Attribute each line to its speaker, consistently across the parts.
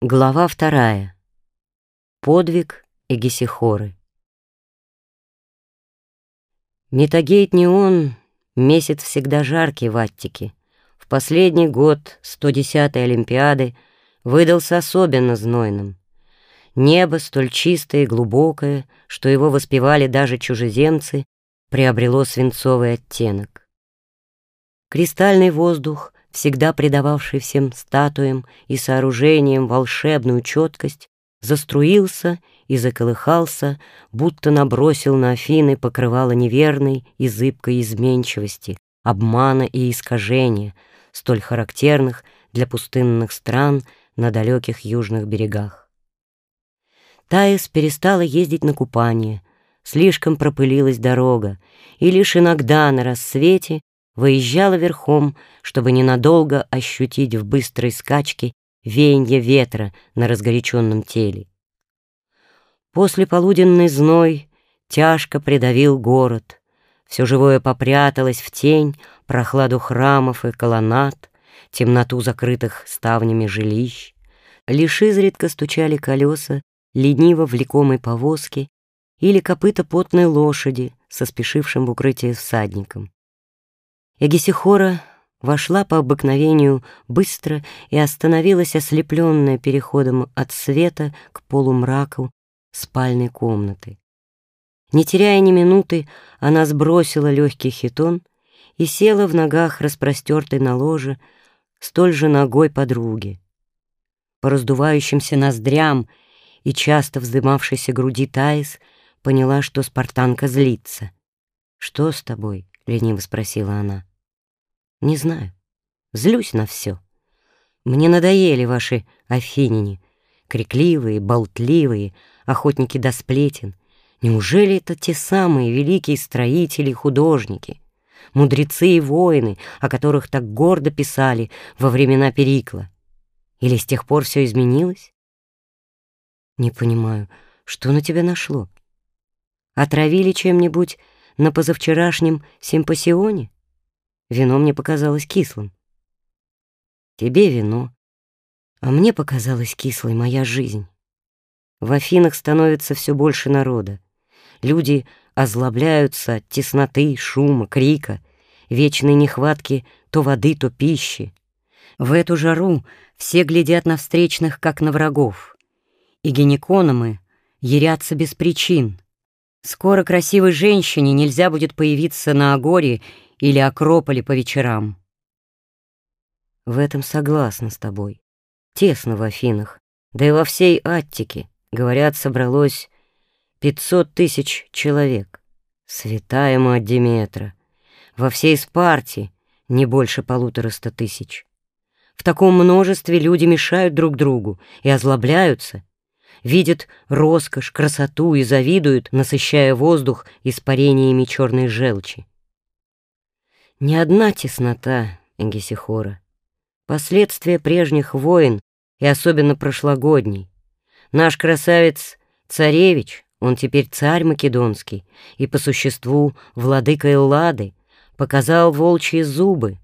Speaker 1: Глава вторая. Подвиг Эгисихоры. Метагейт не он, месяц всегда жаркий в Аттике. В последний год 110-й Олимпиады выдался особенно знойным. Небо, столь чистое и глубокое, что его воспевали даже чужеземцы, приобрело свинцовый оттенок. Кристальный воздух всегда придававший всем статуям и сооружениям волшебную четкость, заструился и заколыхался, будто набросил на Афины покрывало неверной и зыбкой изменчивости, обмана и искажения, столь характерных для пустынных стран на далеких южных берегах. Таис перестала ездить на купание, слишком пропылилась дорога, и лишь иногда на рассвете выезжала верхом, чтобы ненадолго ощутить в быстрой скачке веяние ветра на разгоряченном теле. После полуденный зной тяжко придавил город. Все живое попряталось в тень, прохладу храмов и колоннад, темноту закрытых ставнями жилищ. Лишь изредка стучали колеса лениво влекомой повозки или копыта потной лошади со спешившим в укрытие всадником. Эгисихора вошла по обыкновению быстро и остановилась ослепленная переходом от света к полумраку спальной комнаты. Не теряя ни минуты, она сбросила легкий хитон и села в ногах, распростертой на ложе, столь же ногой подруги. По раздувающимся ноздрям и часто вздымавшейся груди Таис поняла, что спартанка злится. «Что с тобой?» — лениво спросила она. Не знаю. Злюсь на все. Мне надоели ваши афиняне, крикливые, болтливые, охотники до сплетен. Неужели это те самые великие строители и художники, мудрецы и воины, о которых так гордо писали во времена Перикла? Или с тех пор все изменилось? Не понимаю, что на тебя нашло? Отравили чем-нибудь на позавчерашнем симпосионе? Вино мне показалось кислым. Тебе вино, а мне показалась кислой моя жизнь. В Афинах становится все больше народа. Люди озлобляются от тесноты, шума, крика, вечной нехватки то воды, то пищи. В эту жару все глядят на встречных, как на врагов. И гинекономы ярятся без причин. Скоро красивой женщине нельзя будет появиться на Агоре или Акрополе по вечерам. В этом согласна с тобой. Тесно в Афинах, да и во всей Аттике, говорят, собралось пятьсот тысяч человек. Святая мать Диметра. Во всей Спарте не больше полутораста тысяч. В таком множестве люди мешают друг другу и озлобляются, видят роскошь, красоту и завидуют, насыщая воздух испарениями черной желчи. Не одна теснота Энгисихора. Последствия прежних войн и особенно прошлогодней. Наш красавец царевич, он теперь царь македонский, и по существу владыка Эллады, показал волчьи зубы,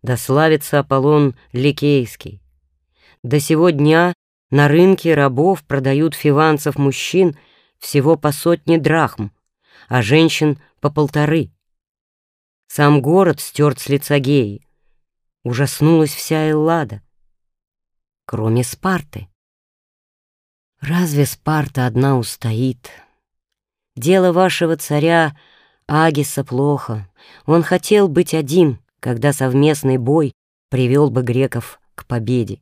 Speaker 1: да славится Аполлон Ликейский. До сего дня на рынке рабов продают фиванцев мужчин всего по сотне драхм, а женщин по полторы. Сам город стерт с лица геи. Ужаснулась вся Эллада, кроме Спарты. Разве Спарта одна устоит? Дело вашего царя Агиса плохо. Он хотел быть один, когда совместный бой привел бы греков к победе,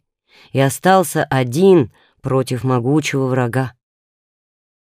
Speaker 1: и остался один против могучего врага.